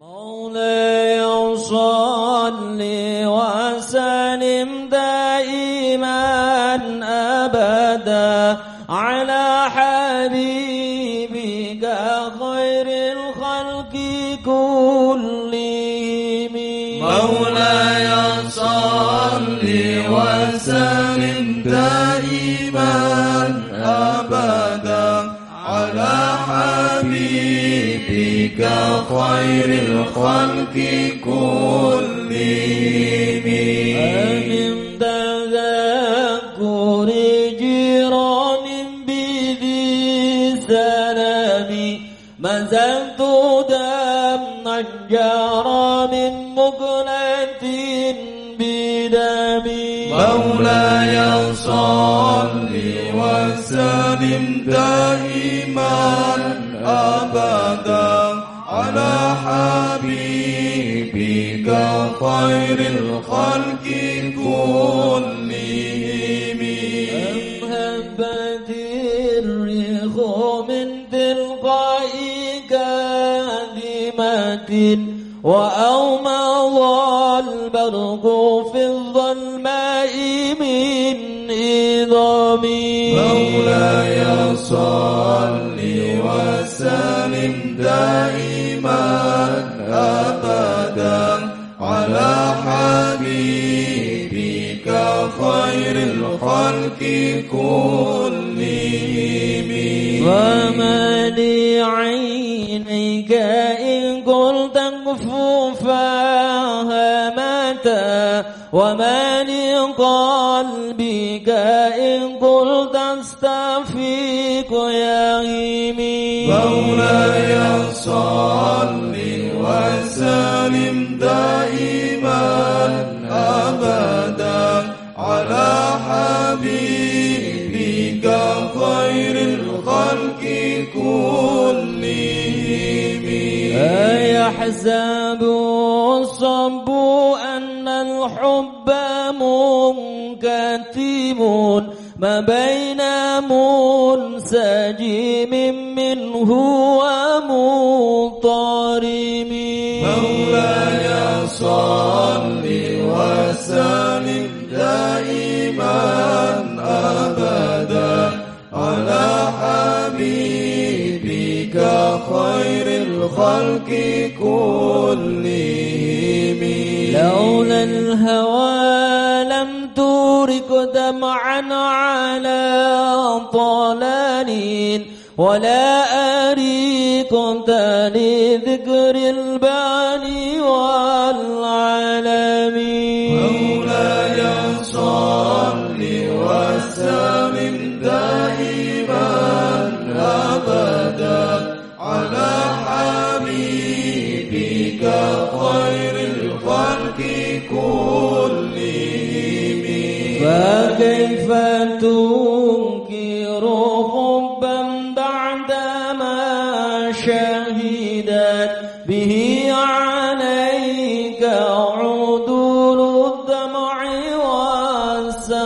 مولاي صل وسلم دائما ابدا على حبيبك خير الخلق كلهم. مولاي صل وسلم دائما أبدا. على حبيبك خير الخلق كلهم. ألم تذكر جيران بذي سلام. مزلت دمعا جرى من مقلة بدمي مولاي صل وسلم دائما أبدا على حبيبك خير الخلق كلهم. هبت الريح من تلقاء كاذمة وأومض البرق إظامي مولاي صل وسلم دائما أبدا على حبيبك خير الخلق كلهم. ومن متى ومن قلبك إن قلت استفيق يا هيمي مولاي صل وسلم دائما أبدا على حبيبك خير الخلق كلهم. أيحسب الصب منكتم ما بين منسجم منه ومضطرم مولاي صل وسلم دائما أبدا على حبيبك خير الخلق كلهم. لولا الهوى دمعا على طلال ولا أريك لذكر الباني فكيف تنكر حبا بعدما شهدت به عليك عدول الدمع والسقم؟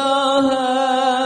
da